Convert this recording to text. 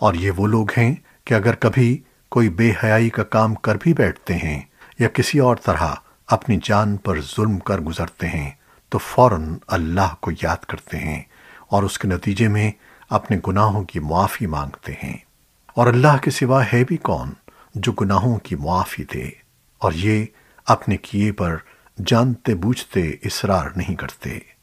और ये वो लोग हैं कि अगर कभी कोई बेहयाई का काम कर भी बैठते हैं या किसी और तरह अपनी जान पर जुल्म कर गुजरते हैं तो फ़ौरन अल्लाह को याद करते हैं और उसके नतीजे में अपने गुनाहों की मुआफ़ी मांगते हैं। और अल्लाह के सिवा है भी कौन जो गुनाहों की मुआफ़ी दे? और ये अपने किए पर जानते बूझते इसरार नहीं करते।